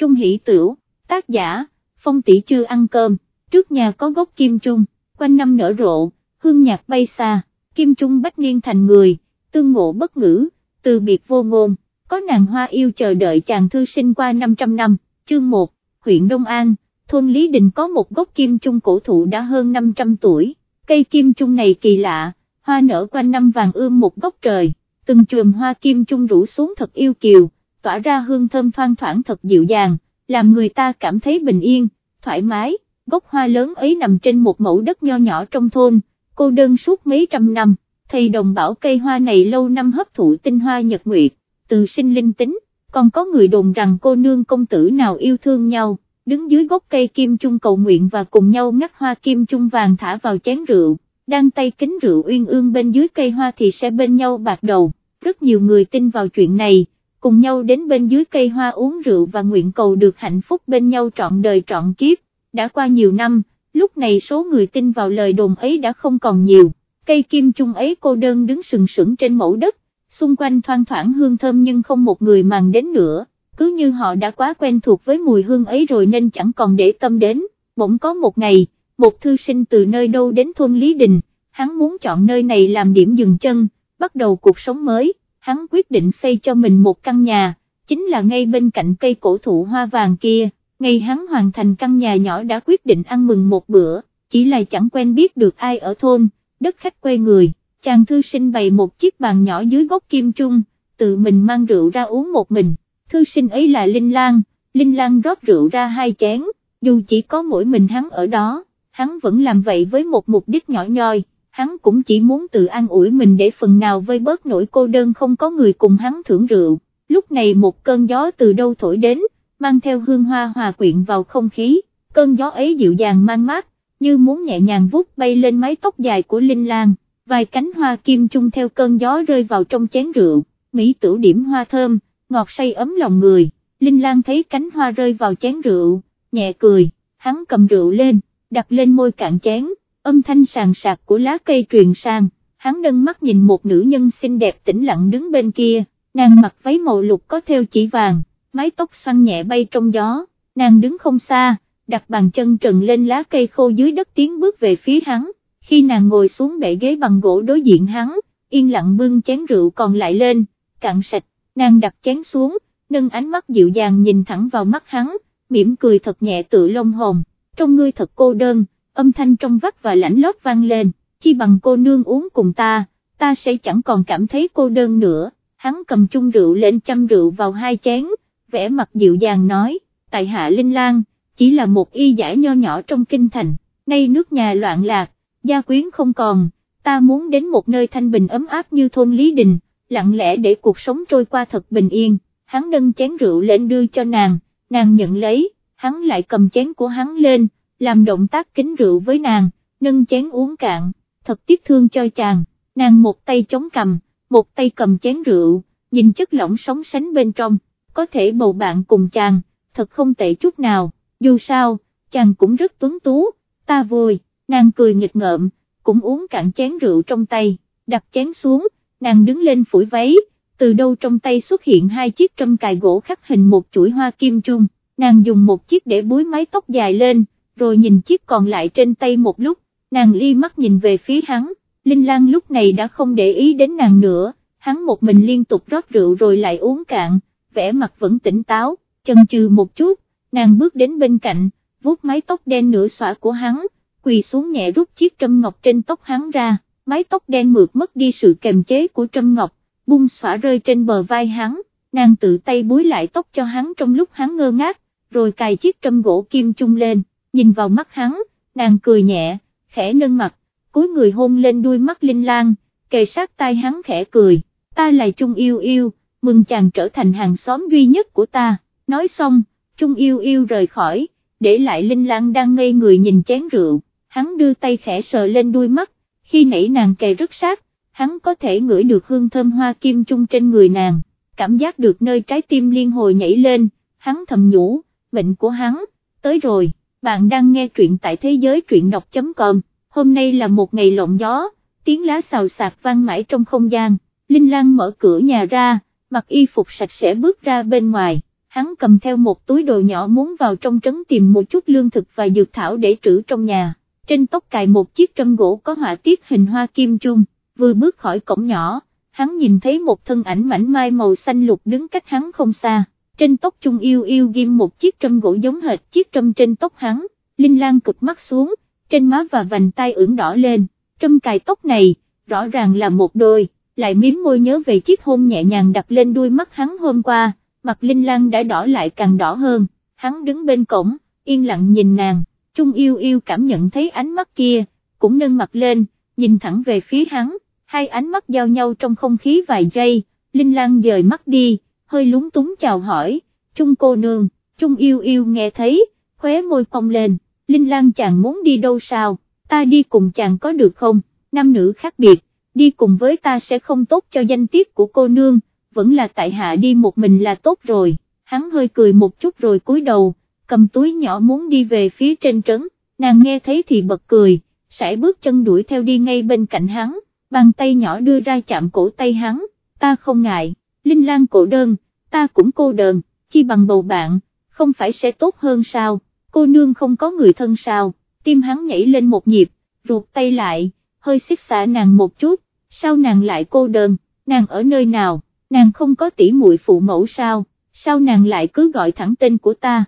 Trung Hỷ Tửu, tác giả, phong tỷ chưa ăn cơm, trước nhà có gốc kim trung, quanh năm nở rộ, hương nhạc bay xa, kim trung bách niên thành người, tương ngộ bất ngữ, từ biệt vô ngôn, có nàng hoa yêu chờ đợi chàng thư sinh qua 500 năm, chương 1, huyện Đông An, thôn Lý Đình có một gốc kim trung cổ thụ đã hơn 500 tuổi, cây kim trung này kỳ lạ, hoa nở quanh năm vàng ươm một góc trời, từng chùm hoa kim trung rủ xuống thật yêu kiều, tỏa ra hương thơm thoang thoảng thật dịu dàng, làm người ta cảm thấy bình yên, thoải mái, gốc hoa lớn ấy nằm trên một mẫu đất nho nhỏ trong thôn, cô đơn suốt mấy trăm năm, thầy đồng bảo cây hoa này lâu năm hấp thụ tinh hoa nhật nguyệt, từ sinh linh tính, còn có người đồn rằng cô nương công tử nào yêu thương nhau, đứng dưới gốc cây kim chung cầu nguyện và cùng nhau ngắt hoa kim chung vàng thả vào chén rượu, đang tay kính rượu uyên ương bên dưới cây hoa thì sẽ bên nhau bạc đầu, rất nhiều người tin vào chuyện này cùng nhau đến bên dưới cây hoa uống rượu và nguyện cầu được hạnh phúc bên nhau trọn đời trọn kiếp, đã qua nhiều năm, lúc này số người tin vào lời đồn ấy đã không còn nhiều, cây kim chung ấy cô đơn đứng sừng sững trên mẫu đất, xung quanh thoang thoảng hương thơm nhưng không một người màng đến nữa, cứ như họ đã quá quen thuộc với mùi hương ấy rồi nên chẳng còn để tâm đến, bỗng có một ngày, một thư sinh từ nơi đâu đến thôn Lý Đình, hắn muốn chọn nơi này làm điểm dừng chân, bắt đầu cuộc sống mới hắn quyết định xây cho mình một căn nhà, chính là ngay bên cạnh cây cổ thụ hoa vàng kia, ngày hắn hoàn thành căn nhà nhỏ đã quyết định ăn mừng một bữa, chỉ là chẳng quen biết được ai ở thôn, đất khách quê người, chàng thư sinh bày một chiếc bàn nhỏ dưới gốc kim trung, tự mình mang rượu ra uống một mình, thư sinh ấy là Linh Lan, Linh Lan rót rượu ra hai chén, dù chỉ có mỗi mình hắn ở đó, hắn vẫn làm vậy với một mục đích nhỏ nhoi, hắn cũng chỉ muốn tự an ủi mình để phần nào vơi bớt nỗi cô đơn không có người cùng hắn thưởng rượu, lúc này một cơn gió từ đâu thổi đến, mang theo hương hoa hòa quyện vào không khí, cơn gió ấy dịu dàng mang mát, như muốn nhẹ nhàng vút bay lên mái tóc dài của Linh Lan, vài cánh hoa kim chung theo cơn gió rơi vào trong chén rượu, mỹ tử điểm hoa thơm, ngọt say ấm lòng người, Linh Lan thấy cánh hoa rơi vào chén rượu, nhẹ cười, hắn cầm rượu lên, đặt lên môi cạn chén âm thanh sàn sạc của lá cây truyền sang, hắn nâng mắt nhìn một nữ nhân xinh đẹp tĩnh lặng đứng bên kia, nàng mặc váy màu lục có theo chỉ vàng, mái tóc xoăn nhẹ bay trong gió, nàng đứng không xa, đặt bàn chân trần lên lá cây khô dưới đất tiến bước về phía hắn, khi nàng ngồi xuống bệ ghế bằng gỗ đối diện hắn, yên lặng bưng chén rượu còn lại lên, cạn sạch, nàng đặt chén xuống, nâng ánh mắt dịu dàng nhìn thẳng vào mắt hắn, mỉm cười thật nhẹ tự lông hồn, trong ngươi thật cô đơn, âm thanh trong vắt và lãnh lót vang lên, chi bằng cô nương uống cùng ta, ta sẽ chẳng còn cảm thấy cô đơn nữa, hắn cầm chung rượu lên chăm rượu vào hai chén, vẽ mặt dịu dàng nói, tại hạ Linh Lan, chỉ là một y giải nho nhỏ trong kinh thành, nay nước nhà loạn lạc, gia quyến không còn, ta muốn đến một nơi thanh bình ấm áp như thôn Lý Đình, lặng lẽ để cuộc sống trôi qua thật bình yên, hắn nâng chén rượu lên đưa cho nàng, nàng nhận lấy, hắn lại cầm chén của hắn lên, làm động tác kính rượu với nàng, nâng chén uống cạn, thật tiếc thương cho chàng, nàng một tay chống cầm, một tay cầm chén rượu, nhìn chất lỏng sóng sánh bên trong, có thể bầu bạn cùng chàng, thật không tệ chút nào, dù sao, chàng cũng rất tuấn tú, ta vui, nàng cười nghịch ngợm, cũng uống cạn chén rượu trong tay, đặt chén xuống, nàng đứng lên phủi váy, từ đâu trong tay xuất hiện hai chiếc trâm cài gỗ khắc hình một chuỗi hoa kim chung, nàng dùng một chiếc để búi mái tóc dài lên, rồi nhìn chiếc còn lại trên tay một lúc, nàng ly mắt nhìn về phía hắn, Linh Lan lúc này đã không để ý đến nàng nữa, hắn một mình liên tục rót rượu rồi lại uống cạn, vẻ mặt vẫn tỉnh táo, chần chừ một chút, nàng bước đến bên cạnh, vuốt mái tóc đen nửa xõa của hắn, quỳ xuống nhẹ rút chiếc trâm ngọc trên tóc hắn ra, mái tóc đen mượt mất đi sự kềm chế của trâm ngọc, bung xõa rơi trên bờ vai hắn, nàng tự tay búi lại tóc cho hắn trong lúc hắn ngơ ngác, rồi cài chiếc trâm gỗ kim chung lên, nhìn vào mắt hắn, nàng cười nhẹ, khẽ nâng mặt, cúi người hôn lên đuôi mắt Linh Lan, kề sát tai hắn khẽ cười, ta là Trung Yêu Yêu, mừng chàng trở thành hàng xóm duy nhất của ta, nói xong, Trung Yêu Yêu rời khỏi, để lại Linh Lan đang ngây người nhìn chén rượu, hắn đưa tay khẽ sờ lên đuôi mắt, khi nãy nàng kề rất sát, hắn có thể ngửi được hương thơm hoa kim chung trên người nàng, cảm giác được nơi trái tim liên hồi nhảy lên, hắn thầm nhủ, bệnh của hắn, tới rồi bạn đang nghe truyện tại thế giới truyện đọc.com, hôm nay là một ngày lộng gió, tiếng lá xào xạc vang mãi trong không gian, Linh Lan mở cửa nhà ra, mặc y phục sạch sẽ bước ra bên ngoài, hắn cầm theo một túi đồ nhỏ muốn vào trong trấn tìm một chút lương thực và dược thảo để trữ trong nhà, trên tóc cài một chiếc trâm gỗ có họa tiết hình hoa kim chung, vừa bước khỏi cổng nhỏ, hắn nhìn thấy một thân ảnh mảnh mai màu xanh lục đứng cách hắn không xa, trên tóc chung yêu yêu ghim một chiếc trâm gỗ giống hệt chiếc trâm trên tóc hắn, Linh Lan cực mắt xuống, trên má và vành tay ửng đỏ lên, trâm cài tóc này, rõ ràng là một đôi, lại miếm môi nhớ về chiếc hôn nhẹ nhàng đặt lên đuôi mắt hắn hôm qua, mặt Linh Lan đã đỏ lại càng đỏ hơn, hắn đứng bên cổng, yên lặng nhìn nàng, Trung yêu yêu cảm nhận thấy ánh mắt kia, cũng nâng mặt lên, nhìn thẳng về phía hắn, hai ánh mắt giao nhau trong không khí vài giây, Linh Lan dời mắt đi, hơi lúng túng chào hỏi, Trung cô nương, Trung yêu yêu nghe thấy, khóe môi cong lên, Linh Lan chàng muốn đi đâu sao, ta đi cùng chàng có được không, nam nữ khác biệt, đi cùng với ta sẽ không tốt cho danh tiết của cô nương, vẫn là tại hạ đi một mình là tốt rồi, hắn hơi cười một chút rồi cúi đầu, cầm túi nhỏ muốn đi về phía trên trấn, nàng nghe thấy thì bật cười, sải bước chân đuổi theo đi ngay bên cạnh hắn, bàn tay nhỏ đưa ra chạm cổ tay hắn, ta không ngại, Linh Lan cổ đơn, ta cũng cô đơn, chi bằng bầu bạn, không phải sẽ tốt hơn sao, cô nương không có người thân sao, tim hắn nhảy lên một nhịp, ruột tay lại, hơi xích xả nàng một chút, sao nàng lại cô đơn, nàng ở nơi nào, nàng không có tỉ muội phụ mẫu sao, sao nàng lại cứ gọi thẳng tên của ta,